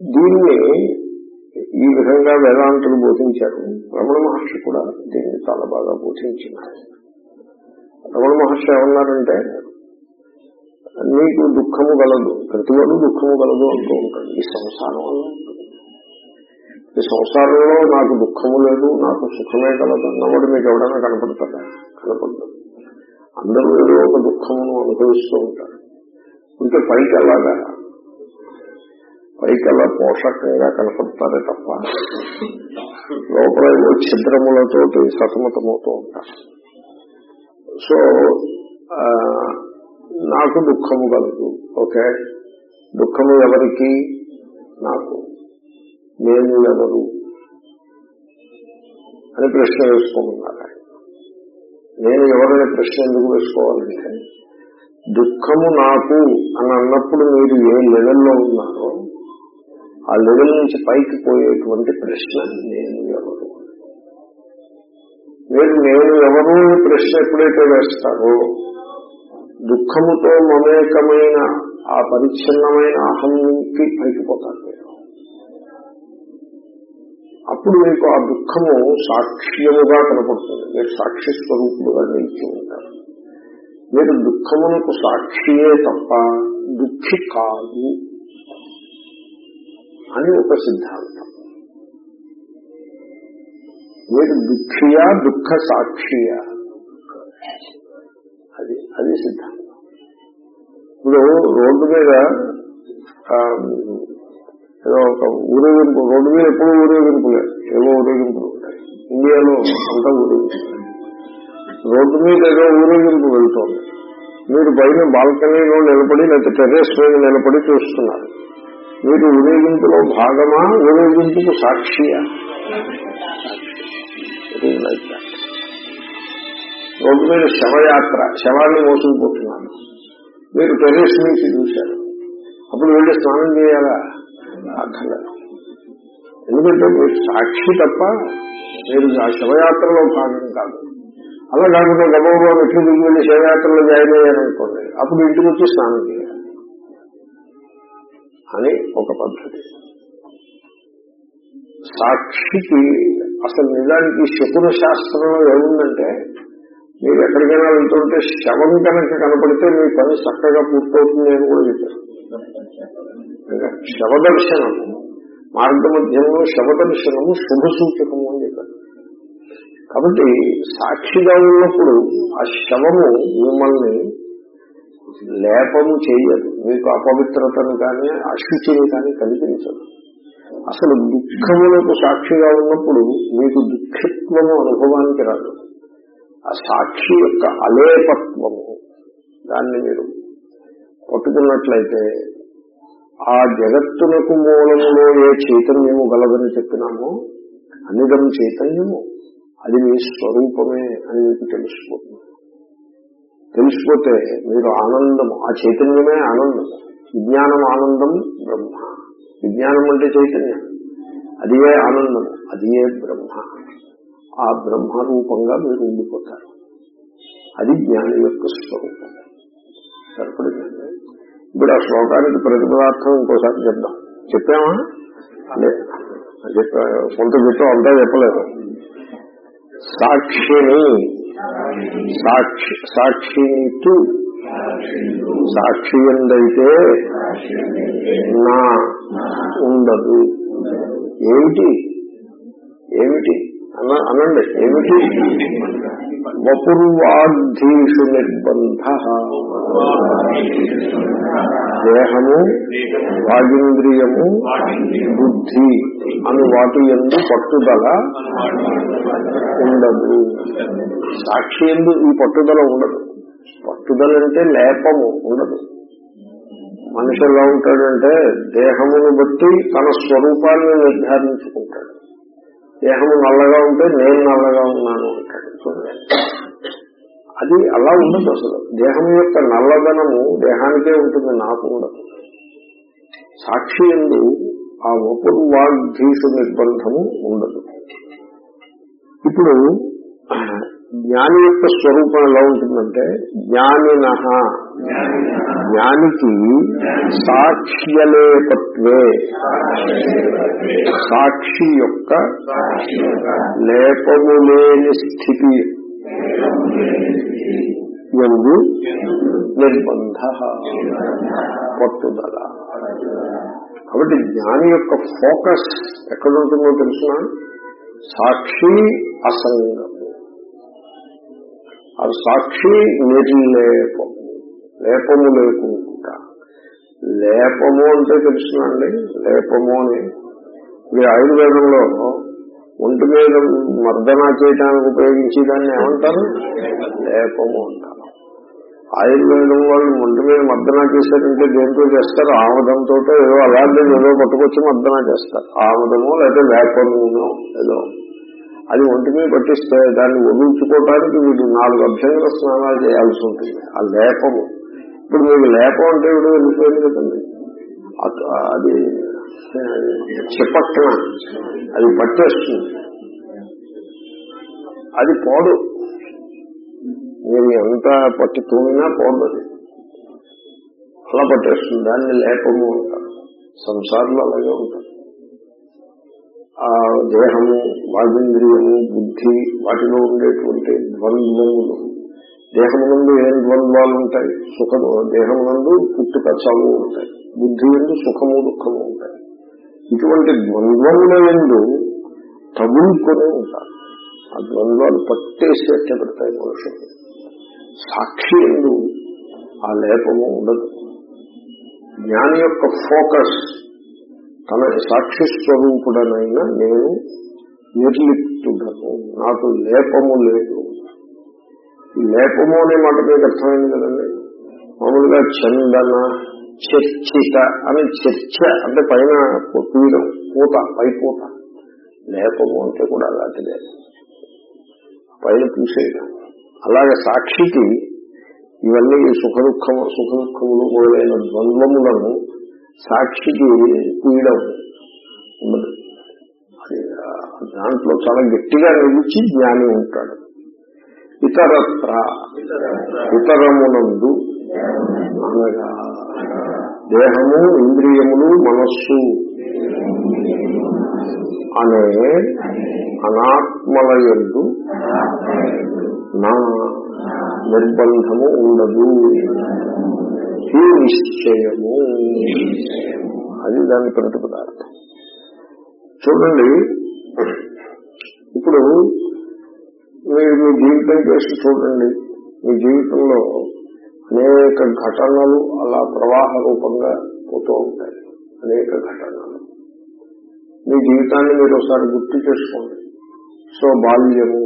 దీన్ని ఈ విధంగా వేదాంతులు బోధించారు. రమణ మహర్షి కూడా దీన్ని చాలా బాగా బోధించినారు రమణ మహర్షి ఏమన్నారంటే నీకు దుఃఖము గలదు ప్రతివాడు దుఃఖము గలదు అంటూ ఉంటాడు. ఈ సంసారం వల్ల ఈ సంసారంలో నాకు దుఃఖము లేదు నాకు సుఖమే కలదు అన్నవాడు మీకు ఎవడైనా కనపడతారా కనపడదు అందరూ ఏదో ఒక దుఃఖమును అనుభవిస్తూ ఉంటారు. ఇంకా పైకి అలాగా? పైకి అలా పోషకంగా కనపడతారే తప్ప. లోపల ఏదో ఛిద్రములతోటి సతమతమవుతూ ఉంటారు. సో నాకు దుఃఖము కలదు. ఓకే? దుఃఖము ఎవరికి? నాకు. నేను ఎవరు? అని ప్రశ్న వేసుకోమన్నారు నేను ఎవరైనా ప్రశ్న ఎందుకు వేసుకోవాలంటే దుఃఖము నాకు అని అన్నప్పుడు మీరు ఏ లెవెల్లో ఉన్నారో ఆ లెవెల్ నుంచి పైకి పోయేటువంటి ప్రశ్న నేను ఎవరు? మీరు నేను ఎవరు ప్రశ్న ఎప్పుడైతే వేస్తారో దుఃఖముతో మమేకమైన ఆ పరిచ్ఛిన్నమైన అహంకి పైకి పోతారు. అప్పుడు మీకు ఆ దుఃఖము సాక్ష్యముగా కనపడుతుంది. మీరు సాక్షి స్వరూపుడుగా నిలిచి ఉంటారు. మీరు దుఃఖమునకు సాక్షియే తప్ప దుఃఖి కాదు అని ఒక సిద్ధాంతం. మీరు దుఃఖియా దుఃఖ సాక్షియా? అది అది సిద్ధాంతం. ఇప్పుడు రోడ్డు మీద ఏదో ఒక ఊరేగింపు రోడ్డు మీద ఎప్పుడు ఊరేగింపులే ఏవో ఊరేగింపులు ఉంటాయి. ఇండియాలో అంతా ఊరేగింపు రోడ్డు మీద ఏదో ఊరేగింపు వెళ్తోంది. మీరు పైన బాల్కనీలో నిలబడి లేకపోతే టెర్రస్ మీద నిలబడి చూస్తున్నారు. మీరు ఊరేగింపులో భాగమా ఊరేగింపుకు సాక్షియా? రోడ్డు మీద శవయాత్ర శవాన్ని మోసుకుపోతున్నారు. మీరు టెర్రస్ నుంచి చూశారు. అప్పుడు వెళ్ళి స్నానం చేయాలా? అక్కర్లేదు ఎందుకంటే మీరు సాక్షి తప్ప మీరు ఆ శివయాత్రలో భాగం కాదు. అలా కాకుండా గబగబా మెట్లు దిగి వెళ్ళి శవయాత్రలో జాయిన్ అయ్యారనుకోండి అప్పుడు ఇంటికి వచ్చి స్నానం చేయాలి. అని ఒక పద్ధతి. సాక్షికి అసలు నిజానికి శకున శాస్త్రంలో ఏముందంటే మీరు ఎక్కడికైనా వెళ్తుంటే శవం కనుక కనపడితే మీ పని చక్కగా పూర్తవుతుంది అని కూడా చెప్పారు. శవదర్శనము మార్గమధ్యంలో శవదర్శనము శుభ సూచకము అని చెప్పారు. కాబట్టి సాక్షిగా ఉన్నప్పుడు ఆ శవము మిమ్మల్ని లేపము చేయదు. మీకు అపవిత్రతను కానీ అశుచిని కానీ కలిగించదు. అసలు దుఃఖములకు సాక్షిగా ఉన్నప్పుడు మీకు దుఃఖిత్వము అనుభవానికి రాదు. ఆ సాక్షి యొక్క అలేపత్వము దాన్ని మీరు పట్టుకున్నట్లయితే ఆ జగత్తునకు మూలంలో ఏ చైతన్యము గలదని చెప్పినామో అనిదం చైతన్యము. అది మీ స్వరూపమే అని మీకు తెలిసిపోతుంది. తెలిసిపోతే మీరు ఆనందము ఆ చైతన్యమే ఆనందం. విజ్ఞానం ఆనందం బ్రహ్మ. విజ్ఞానం అంటే చైతన్యం. అదియే ఆనందం? అదియే బ్రహ్మ. ఆ బ్రహ్మ రూపంగా మీరు ఉండిపోతారు. అది జ్ఞాని యొక్క స్వరూపం. సరిపడిందండి ఇప్పుడు ఆ శ్లోకానికి ప్రతిపదార్థం ఇంకోసారి చెప్దాం. చెప్పామా? కొంత చెప్పాం అంతా చెప్పలేదు. సాక్షిని సాక్షి సాక్షి సాక్షి ఎందైతే నా ఉండదు. ఏమిటి? ఏమిటి? అన్న అనండి ఏమిటి? వపుర్వాధీషు నిర్బంధ. దేహము వాగింద్రియము బుద్ధి అని వాటి ఎందు పట్టుదల ఉండదు. సాక్షి ఎందు ఈ పట్టుదల ఉండదు. పట్టుదల అంటే లేపము ఉండదు. మనిషి ఎలా ఉంటాడంటే దేహమును బట్టి తన స్వరూపాన్ని నిర్ధారించుకుంటాడు. దేహం నల్లగా ఉంటే నేను నల్లగా ఉన్నాను అంటాడు చూడండి అది అలా ఉండదు అసలు. దేహం యొక్క నల్లదనము దేహానికే ఉంటుంది నాకు ఉండదు సాక్షి ఎందు ఆ వపుర్వాగ్ధీషు నిర్బంధము ఉండదు. ఇప్పుడు జ్ఞాని యొక్క స్వరూపం ఎలా ఉంటుందంటే జ్ఞానిన. జ్ఞానికి సాక్ష్యలేపత్వే. సాక్షి యొక్క లేపము లేని స్థితి. ఎందు నిర్బంధ పట్టుదల. కాబట్టి జ్ఞాని యొక్క ఫోకస్ ఎక్కడ ఉంటుందో తెలుసిన? సాక్షి అసంగం ఆ సాక్షి నిర్లేపము లేపము. లేకుండా. లేపము అంటే తెలుసునండి లేపము అని మీరు ఆయుర్వేదంలో ఒంటి మీద మర్దన చేయడానికి ఉపయోగించి దాన్ని ఏమంటారు? లేపము అంటారు. ఆయుర్వేదం వాళ్ళు ఒంటి మీద మర్దన చేశారంటే దేంతో చేస్తారు? ఆమదంతో ఏదో అలాంటిది ఏదో పట్టుకొచ్చి మర్దన చేస్తారు. ఆమదము లేకపోతే లేపము ఏదో. అది ఒంటి పట్టిస్తే దాన్ని వదిలించుకోవటానికి వీళ్ళు నాలుగు అభ్యంతర స్నానాలు చేయాల్సి ఉంటుంది. ఆ లేపము. ఇప్పుడు మీకు లేపం అంటే ఇప్పుడు వెళ్ళిపోయింది కదండి అది చిపక్కన అది పట్టేస్తుంది. అది పోదు. మీరు ఎంత పట్టి తూమినా పోదు అది. అలా పట్టేస్తుంది. దాన్ని లేపము అంటారు. సంసారంలో అలాగే ఉంటారు ఆ దేహము వాగింద్రియము బుద్ధి వాటిలో ఉండేటువంటి ద్వంద్వములు. దేహమునందు ఏం ద్వంద్వాలు ఉంటాయి సుఖము. దేహమునందు పుట్టుక చావు ఉంటాయి. బుద్ధి ఎందు సుఖము దుఃఖము ఉంటాయి. ఇటువంటి ద్వంద్వముల ఎందు తగులుకొని ఉంటారు. ఆ ద్వంద్వాలు పట్టేసి పెడతాయి మనుషులు. సాక్షి ఎందు ఆ లేపము ఉండదు. జ్ఞాని యొక్క ఫోకస్ తన సాక్షి స్వరూపుడనైనా నేను నిర్లిప్తుడను. నాకు లేపము లేదు. ఈ లేపము అనే మాట మీకు అర్థమైంది కదండి? మామూలుగా చందన చర్చిత అని చర్చ అంటే పైన పీడం పూత పైపూత లేపము అంటే కూడా అలాంటిదే. పైన పూసేయడం. అలాగే సాక్షికి ఇవన్నీ సుఖ దుఃఖము సుఖ దుఃఖములు మొదలైన ద్వంద్వములను సాక్షికి తీయడం దాంట్లో చాలా గట్టిగా నిలిచి జ్ఞాని ఉంటాడు. ఇతరత్ర ఇతరమునందు అనగా దేహము ఇంద్రియములు మనస్సు అనే అనాత్మల ఎందు నా నిర్బంధము ఉండదు. ఈ నిశ్చయము. అది దాని ప్రతిపదార్థం. చూడండి ఇప్పుడు మీరు మీ జీవితం చేసి చూడండి. మీ జీవితంలో అనేక ఘటనలు అలా ప్రవాహ రూపంగా పోతూ ఉంటాయి. అనేక ఘటనలు. మీ జీవితాన్ని మీరు ఒకసారి గుర్తు చేసుకోండి. సో బాల్యము.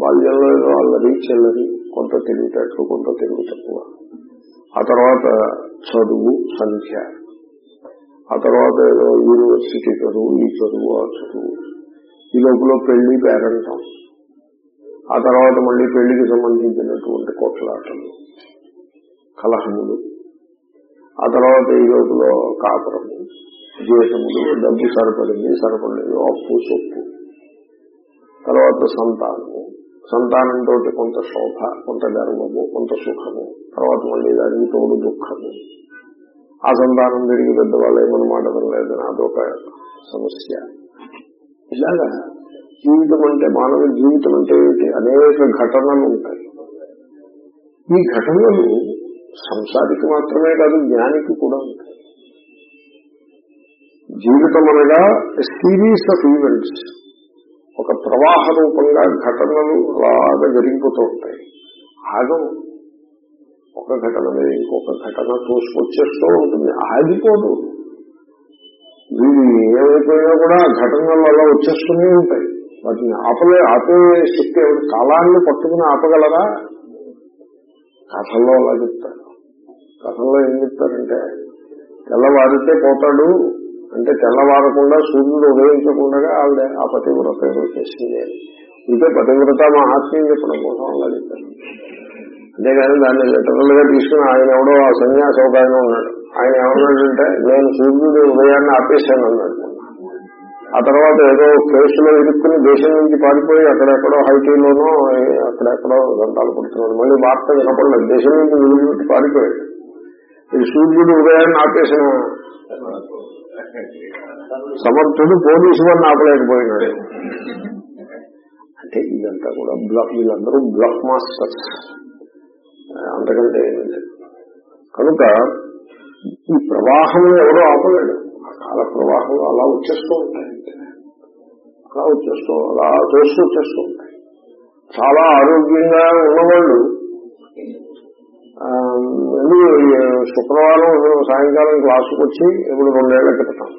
బాల్యంలో ఏదో అల్లరి చెల్లరి కొంత తెలివితేటలు కొంత తెలివి తక్కువ. ఆ తర్వాత చదువు సంఖ్య ఆ తర్వాత ఏదో యూనివర్సిటీ చదువు ఈ చదువు ఆ చదువు. ఈ లోపల పెళ్ళి పేరంటం. ఆ తర్వాత మళ్ళీ పెళ్ళికి సంబంధించినటువంటి కొట్లాటలు కలహములు. ఆ తర్వాత ఈ లోపల కాపురము జీవితములు డబ్బు సరిపడింది సరిపడలేదు అప్పు సొప్పు. తర్వాత సంతానము. సంతానంతో కొంత శోభ కొంత గర్వము కొంత సుఖము. తర్వాత మళ్ళీ దానికి తోడు దుఃఖము. ఆ సంతానం తిరిగి పెద్దవాళ్ళు ఏమన్నమాట మాటడం లేదని అదొక సమస్య. ఇలాగా జీవితం అంటే మానవ జీవితం అంటే ఏమిటి? అనేక ఘటనలు ఉంటాయి. ఈ ఘటనలు సంసారికి మాత్రమే కాదు జ్ఞానికి కూడా ఉంటాయి. జీవితం అనగా సిరీస్ ఆఫ్ ఈవెంట్స్ ఒక ప్రవాహ రూపంగా ఘటనలు అలాగా జరిగిపోతూ ఉంటాయి. ఆగం. ఒక ఘటన మీద ఇంకొక ఘటన తోసుకొచ్చేస్తూ ఉంటుంది. ఆగిపోదు. వీడు ఏమైపోయినా కూడా ఘటనలు అలా వచ్చేస్తూనే ఉంటాయి. వాటిని ఆపలే ఆపే శక్తి ఎవరి? కాలాన్ని పట్టుకుని ఆపగలరా? కథల్లో అలా చెప్తారు. కథల్లో ఏం చెప్తారంటే తెల్లవారితే పోతాడు అంటే తెల్లవారకుండా సూర్యుడు ఉదయించకుండా ఆవిడ ఆ పతివ్రత ఏదో చేసింది ఇదే పతివ్రత మహాత్మ్యం చెప్పడం కోసం అలా చెప్పారు అంతేగాని దాన్ని లిటరల్గా తీసుకుని ఆయన ఎవడో ఆ సన్యాసి ఒక ఆయన ఉన్నాడు. ఆయన ఏమన్నాడంటే నేను సూర్యుడు ఉదయాన్ని ఆపేశాను అన్నాడు. ఆ తర్వాత ఏదో కేసులో ఇరుక్కుని దేశం నుంచి పారిపోయి అక్కడెక్కడో హైటీలోనో అక్కడెక్కడో దంతాలు పడుతున్నాడు. మళ్ళీ వార్త వినపడలేదు. దేశం నుంచి విడిపెట్టి పారిపోయాడు. ఇది సూర్యుడు ఉదయాన్ని ఆపేసిన సమర్థుడు పోలీసు వాడిని ఆపలేకపోయినాడు. అంటే ఇదంతా కూడా బ్లాక్ వీళ్ళందరూ బ్లాక్ మాస్టర్స్. అంతకంటే కనుక ఈ ప్రవాహం ఎవరో ఆపలేడు ఆ కాల ప్రవాహం అలా వచ్చేస్తూ ఉంటాయి అలా వచ్చేస్తూ అలా చేస్తూ వచ్చేస్తూ ఉంటాయి. చాలా ఆరోగ్యంగా ఉన్నవాళ్ళు ఎందుకు శుక్రవారం సాయంకాలం క్లాసుకు వచ్చి ఇప్పుడు రెండేళ్ళ క్రితం.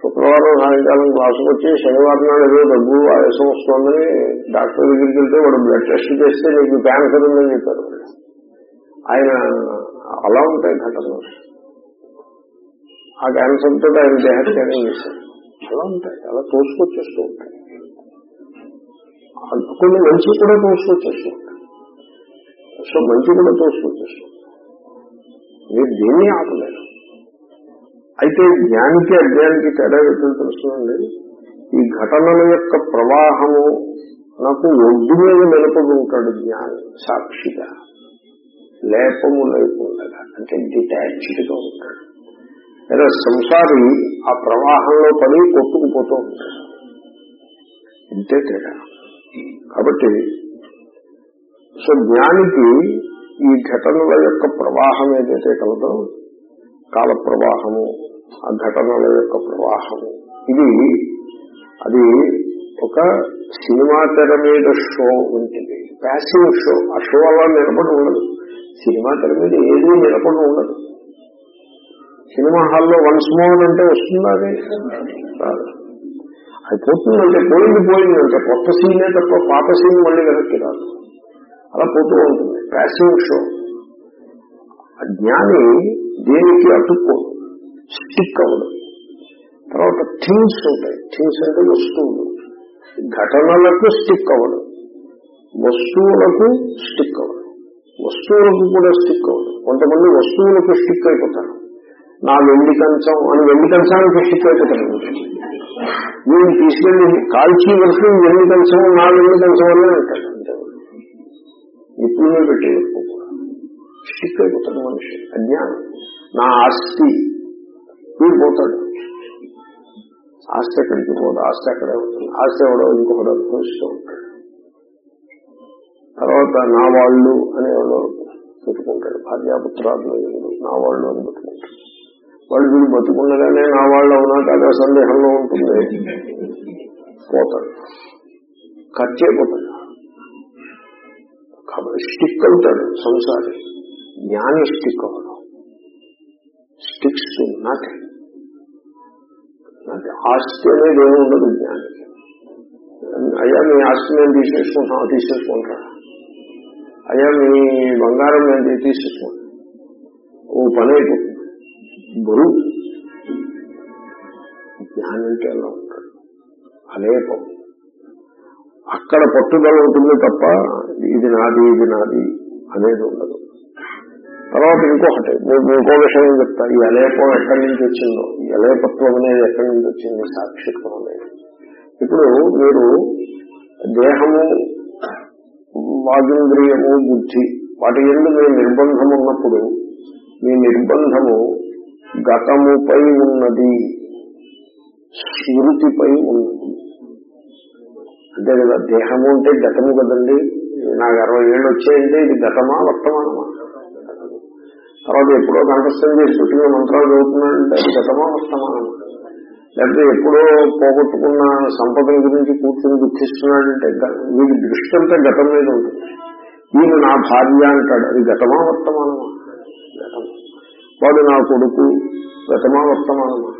శుక్రవారం సాయంకాలం క్లాసుకు వచ్చి శనివారం నాడు ఏదో దగ్గు ఆయాసం వస్తుందని డాక్టర్ దగ్గరికి వెళ్తే వాడు బ్లడ్ టెస్ట్ చేస్తే నీకు క్యాన్సర్ ఉందని చెప్పారు ఆయన అలా ఉంటాయి ఘటనలు. ఆ క్యాన్సర్ తోటి ఆయన దేహత్యాగం చేశారు. అలా ఉంటాయి అలా తోసుకొచ్చేస్తూ ఉంటాయి. కొన్ని మంచి కూడా తోసుకొచ్చేస్తూ ఉంటాయి. సో మంచి కూడా తోసుకొచ్చేస్తూ ఉంటాయి. మీరు దేన్ని ఆపలేరు. అయితే జ్ఞానికి అజ్ఞానికి తేడా ఎప్పుడు తెలుస్తుందండి ఈ ఘటనల యొక్క ప్రవాహము నాకు ఒడ్డు మీద నిలబడి ఉంటాడు జ్ఞాని సాక్షిగా. లేపము లేకుండా అంటే డిటాచ్డ్గా ఉంటాడు. లేదా సంసారి ఆ ప్రవాహంలో పడి కొట్టుకుపోతూ ఉంటాడు ఇంతే తేడా. కాబట్టి సో జ్ఞానికి ఈ ఘటనల యొక్క ప్రవాహం ఏదైతే కలదో కాల ప్రవాహము ఆ ఘటనల యొక్క ప్రవాహము. ఇది అది ఒక సినిమా తెర మీద షో ఉంటుంది ప్యాసివ్ షో ఆ షో అలా నిలబడి ఉండదు. సినిమా తెర మీద ఏదీ నిలబడి ఉండదు. సినిమా హాల్లో వన్స్ మోర్ అంటే వస్తుందా అది? రాదు. అది పోతుందంటే పోయింది పోయింది అంటే కొత్త సీనే తప్ప పాత సీన్ మళ్ళీ వెనక్కి రాదు. అలా పోతూ ఉంటుంది. ప్యాసింగ్ షో ఆ జ్ఞాని దేనికి అతుక్కోదు స్టిక్ అవ్వదు తర్వాత థింగ్స్ ఉంటాయి. థింగ్స్ అంటే వస్తువులు. ఘటనలకు స్టిక్ అవ్వడం. వస్తువులకు స్టిక్ అవ్వదు వస్తువులకు కూడా స్టిక్ అవ్వదు కొంతమంది వస్తువులకు స్టిక్ అయిపోతారు. నా వెండి కంచం అని వెండి కంచానికి స్టిక్ అయిపోతారు వీళ్ళు తీసుకెళ్ళి కాల్చి వరకు వెండి కంచం నా వెండి కంచం వల్లే అంటాడు పెట్టి స్టిక్ అయిపోతాడు మనిషి. అజ్ఞానం. నా ఆస్తి. వీడు పోతాడు. ఆస్తి ఎక్కడికి పోదు? ఆస్తి అక్కడే ఉంటుంది. ఆస్తి ఎవడో ఇంకొకటి అనుభవిస్తూ ఉంటాడు. తర్వాత నా వాళ్ళు అనేవాళ్ళు పెట్టుకుంటాడు. భార్యాపుత్రాలు నా వాళ్ళు అని పెట్టుకుంటాడు. వాళ్ళు వీడు బతుకుండగానే నా వాళ్ళు అవునా కాదా సందేహంలో ఉంటుంది. పోతాడు కట్ చేయబోతాడు కాబట్టి స్టిక్ అవుతాడు సంసారి. జ్ఞాని స్టిక్ అవ్వడం. Sticks to nothing. ఆస్తి అనేది ఏమి ఉండదు జ్ఞానికి. అయ్యా మీ ఆస్తి మేము తీసేసుకుంటాం తీసేసుకుంటారా అయ్యా మీ బంగారం మేము తీసేసుకుంటాం ఓ పని అయిపోతుంది బరువు జ్ఞానం అంటే ఎలా ఉంటాడు అలేపం. అక్కడ పట్టుదల ఉంటుంది తప్ప ఇది నాది ఇది నాది అనేది ఉండదు. తర్వాత ఇంకొకటి మీకు ఇంకో విషయం చెప్తా? ఈ అలేపం ఎక్కడి నుంచి వచ్చిందో ఈ అలేపత్వం అనేది ఎక్కడి నుంచి వచ్చింది సాక్షిత్వం అనేది ఇప్పుడు మీరు దేహము వాగింద్రియము బుద్ధి వాటి ఎందు మీ నిర్బంధం ఉన్నప్పుడు మీ నిర్బంధము గతముపై ఉన్నది స్మృతిపై ఉన్నది. అంతే కదా దేహము అంటే గతము కదండి. నాకు అరవై ఏళ్ళు వచ్చాయంటే ఇది గతమా వర్తమానమా? తర్వాత ఎప్పుడో కంఠస్థం చేసి మంత్రాలు చదువుతున్నాడంటే అది గతమా వర్తమానమా? లేకపోతే ఎప్పుడో పోగొట్టుకున్న సంపదల గురించి కూర్చొని దుఃఖిస్తున్నాడంటే వీడి దృష్టి అంతా గతం మీద ఉంటుంది. ఈయన నా భార్య అంటాడు అది గతమా వర్తమానమా? వాడు నా కొడుకు గతమా వర్తమానమా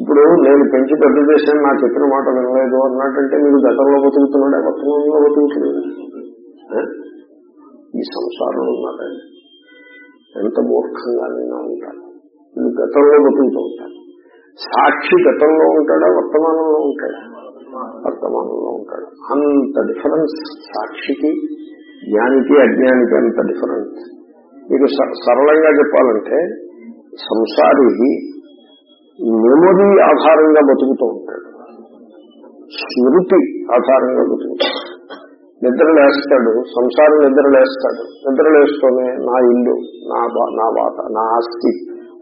ఇప్పుడు నేను పెంచి పెద్ద చేశాను నా చెప్పిన మాట వినలేదు అన్నట్టంటే మీరు గతంలో బతుకుతున్నాడే వర్తమానంలో బతుకుతున్నాడు. ఈ సంసారంలో ఉన్నారండి ఎంత మూర్ఖంగా నేను ఉంటాను వీళ్ళు గతంలో బతుకుతూ ఉంటాను సాక్షి గతంలో ఉంటాడా వర్తమానంలో ఉంటాడా? వర్తమానంలో ఉంటాడు. అంత డిఫరెన్స్ సాక్షికి జ్ఞానికి అజ్ఞానికి అంత డిఫరెన్స్ మీకు సరళంగా చెప్పాలంటే సంసారి మెమొరీ ఆధారంగా బతుకుతూ ఉంటాడు. స్మృతి ఆధారంగా బతుకుతాడు నిద్ర లేస్తాడు సంసారం నిద్ర లేస్తాడు. నిద్ర లేస్తూనే నా ఇల్లు నా నా వాత నా ఆస్తి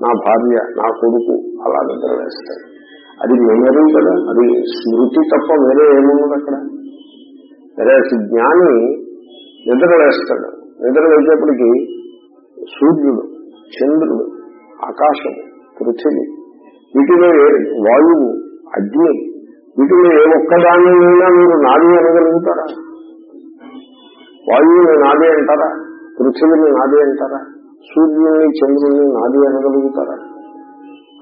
నా భార్య నా కొడుకు అలా నిద్రలేస్తాడు అది మెమరీ కదా అది స్మృతి తప్ప వేరే ఏమున్నది అక్కడ. వేరే జ్ఞాని నిద్రలేస్తాడు నిద్ర వేసేప్పటికీ సూర్యుడు చంద్రుడు ఆకాశం పృథివీ. వీటిలో వాయువు అగ్ని వీటిలో ఏ ఒక్కదానినైనా మీరు నాది అనగలుగుతారా? వాయువుని నాది అంటారా? పృథివీని నాది అంటారా? సూర్యుని చంద్రుని నాది అనగలుగుతారా?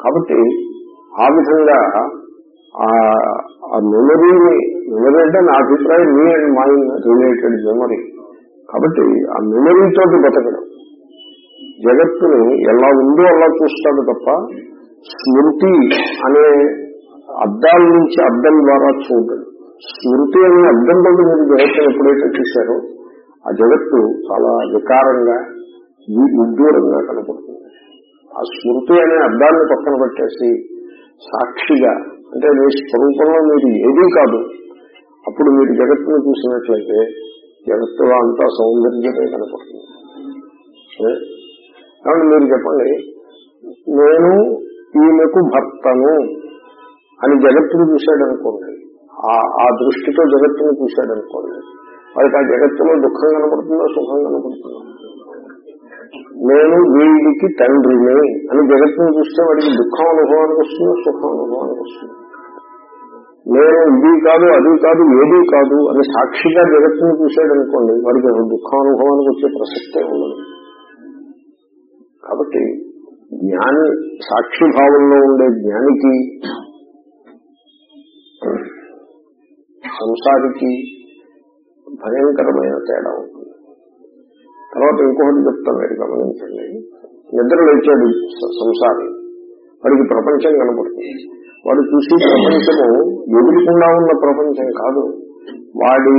కాబట్టి ఆ విధంగా ఆ మెమరీని మెమరీ అంటే నా అభిప్రాయం మీ అండ్ మైండ్ రిలేటెడ్ మెమరీ. కాబట్టి ఆ మెమరీతో బతకడం. జగత్తుని ఎలా ఉందో అలా చూస్తాడు తప్ప స్మృతి అనే అద్దాల నుంచి అద్దం ద్వారా చూడడు. స్మృతి అనే అద్దంతో మీరు జగత్తుని ఎప్పుడైతే చూశారో ఆ జగత్తు చాలా వికారంగా విడ్డూరంగా కనపడుతుంది. ఆ స్మృతి అనే అద్దాన్ని పక్కన పెట్టేసి సాక్షిగా అంటే మీ స్వరూపంలో మీరు ఏదీ కాదు అప్పుడు మీరు జగత్తును చూసినట్లయితే జగత్తులో అంతా సౌందర్యమే కనపడుతుంది. కాబట్టి మీరు చెప్పండి. నేను ఈమెకు భర్తను అని జగత్తును చూశాడనుకోండి. ఆ దృష్టితో జగత్తును చూశాడనుకోండి. వాడికి ఆ జగత్తులో దుఃఖం కనపడుతుందా సుఖం కనపడుతుందా? నేను వీడికి తండ్రిని అని జగత్తును చూస్తే వాడికి దుఃఖం అనుభవానికి వస్తుందో సుఖం అనుభవానికి వస్తుంది? నేను ఇది కాదు అది కాదు ఏది కాదు అని సాక్షిగా జగత్తును చూశాడనుకోండి వాడికి దుఃఖం అనుభవానికి వచ్చే ప్రసక్తే ఉండదు. కాబట్టి జ్ఞాని సాక్షిభావంలో ఉండే జ్ఞానికి సంసారికి భయంకరమైన తేడా ఉంటుంది. తర్వాత ఇంకొకటి చెప్తాను మీరు గమనించండి. నిద్ర లేచాడు సంసారం సంసారి. వాడికి ప్రపంచం కనపడుతుంది. వాడు చూసి ప్రపంచము ఎదురుకుండా ఉన్న ప్రపంచం కాదు. వాడి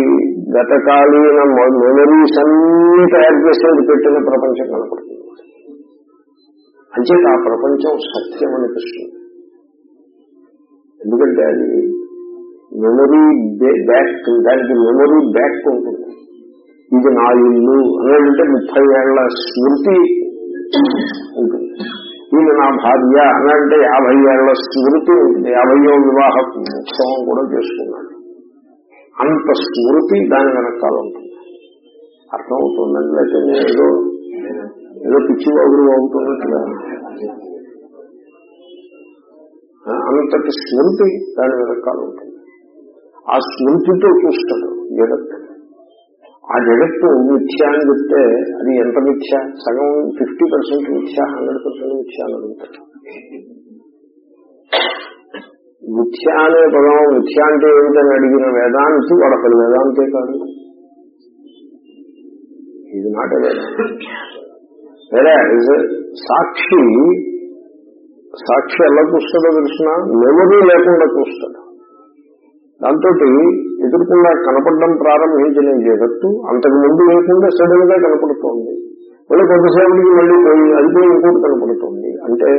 గతకాలీన మెమరీస్ అన్ని తయారు చేసేది పెట్టిన ప్రపంచం కనపడుతుంది. అంచేత ఆ ప్రపంచం సత్యం అనిపిస్తుంది ఎందుకంటే అది మెమరీ బ్యాక్ దానికి మెమరీ బ్యాక్ ఉంటుంది. ఇది నా ఇల్లు అనేదంటే ముప్పై ఏళ్ళ స్మృతి ఉంటుంది. ఇది నా భార్య అనంటే యాభై ఏళ్ళ స్మృతి ఉంటుంది. యాభైయో వివాహ ఉత్సవం కూడా చేసుకున్నాడు. అంత స్మృతి దాని వెనకాల ఉంటుంది. అర్థమవుతుందండి లేకపోతే నేను ఏదో పిచ్చి బాబులు అవుతున్నట్టుగా అంతటి స్మృతి దాని వెనకాల ఉంటుంది. ఆ స్మృతితో చూస్తాడు జగత్తు. ఆ జగత్తు మిథ్య అని చెప్తే అది ఎంత మిథ్య? సగం ఫిఫ్టీ పర్సెంట్ మిథ్య హండ్రెడ్ పర్సెంట్ మిథ్య అని అడుగుతాడు మిథ్య అనే పదం మిథ్య అంటే ఏమిటని అడిగిన వేదాంతి వాడు అసలు వేదాంతే కాదు. ఇది నాట్ వేదాంతి వేరే సాక్షి. సాక్షి ఎలా చూస్తాడో తెలిసిన? మెమరీ లేకుండా చూస్తాడు. దాంతో ఎదుర్కొన్నా కనపడడం ప్రారంభించిన జగత్తు అంతకు ముందు లేకుండా సడన్గా కనపడుతోంది. మళ్ళీ కొంతసేపటికి మళ్ళీ పోయి అది పోయి ఇంకోటి కనపడుతోంది. అంటే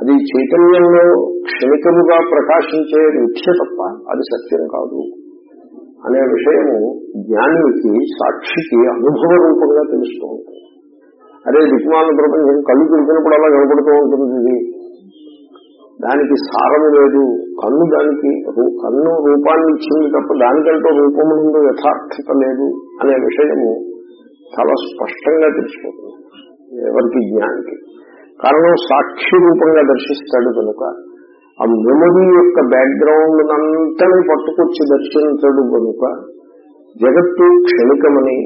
అది చైతన్యంలో క్షణికముగా ప్రకాశించే మిథ్య తప్ప అది సత్యం కాదు. అనే విషయము జ్ఞానికి సాక్షికి అనుభవ రూపంగా తెలుస్తూ ఉంటుంది. అదే దిక్మాల ప్రపంచం కళ్ళు తెలిసినప్పుడు అలా కనపడుతూ ఉంటుంది దానికి సారము లేదు. కన్ను దానికి కన్ను రూపాన్ని ఇచ్చింది తప్ప దానికంటూ రూపము యథార్థత లేదు అనే విషయము చాలా స్పష్టంగా తెలిసిపోతుంది. ఎవరికి జ్ఞానికి. కారణం సాక్షి రూపంగా దర్శిస్తాడు కనుక ఆ మెమరీ యొక్క బ్యాక్గ్రౌండ్ అంతని పట్టుకొచ్చి దర్శించడు కనుక జగత్తు క్షణికమని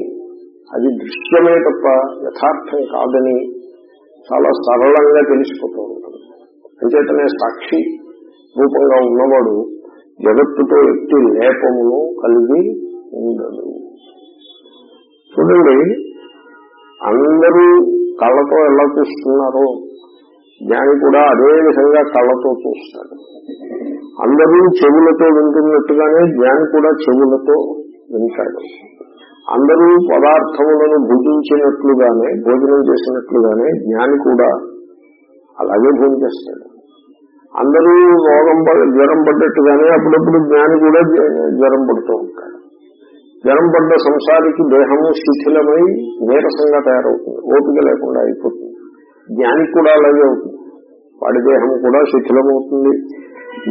అది దృశ్యమే తప్ప యథార్థం కాదని చాలా సరళంగా తెలిసిపోతూ ఉంటుంది. అంచేతనే సాక్షి రూపంగా ఉన్నవాడు జగత్తుతో ఎట్టి లేపమును కలిగి ఉండదు చూడండి అందరూ కళ్ళతో ఎలా చూస్తున్నారో జ్ఞాని కూడా అదే విధంగా కళ్ళతో చూస్తాడు. అందరూ చెవులతో వింటున్నట్టుగానే జ్ఞాని కూడా చెవులతో వింటాడు. అందరూ పదార్థములను భుజించినట్లుగానే భోజనం చేసినట్లుగానే జ్ఞాని కూడా అలాగే భోజనం చేస్తాడు అందరూ రోగం పడ- జ్వరం పడ్డట్టుగానే అప్పుడప్పుడు జ్ఞాని కూడా జ్వరం పడుతూ ఉంటాడు. జ్వరం పడ్డ సంసారికి దేహము శిథిలమై నీరసంగా తయారవుతుంది. ఓపిక లేకుండా అయిపోతుంది. జ్ఞానికి కూడా అలాగే అవుతుంది. వాడి దేహం కూడా శిథిలమవుతుంది.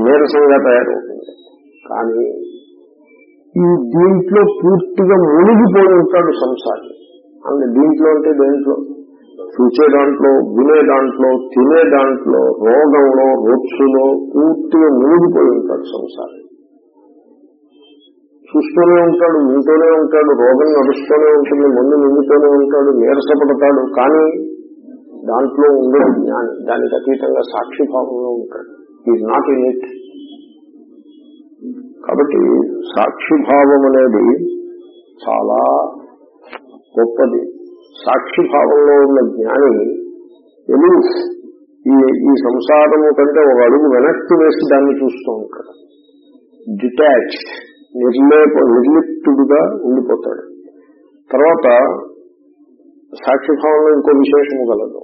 నీరసంగా తయారవుతుంది. కానీ ఈ దీంట్లో పూర్తిగా మునిగిపోయి ఉంటాడు సంసారి. అండ్ దీంట్లో అంటే దేంట్లో? చూసే దాంట్లో వినే దాంట్లో తినే దాంట్లో రోగంలో రొచ్చులో పూర్తిగా మునిగిపోయి ఉంటాడు సంసారి. చూస్తూనే ఉంటాడు వింటూనే ఉంటాడు రోగం నడుస్తూనే ఉంటుంది మందు నిండుతూనే ఉంటాడు నీరసపడతాడు కానీ దాంట్లో ఉండే జ్ఞాని. దానికి అతీతంగా సాక్షిభావంలో ఉంటాడు. ఈజ్ నాట్ ఇన్ ఇట్ కాబట్టి సాక్షిభావం అనేది చాలా గొప్పది. సాక్షిభావంలో ఉన్న జ్ఞాని ఎలిన్స్ ఈ ఈ సంసారము కంటే ఒక అడుగు వెనక్కి వేసి దాన్ని చూస్తూ ఉంటాడు. డిటాచ్డ్ నిర్లేప నిర్లిప్తుడుగా ఉండిపోతాడు. తర్వాత సాక్షిభావంలో ఇంకో విశేషము గలదు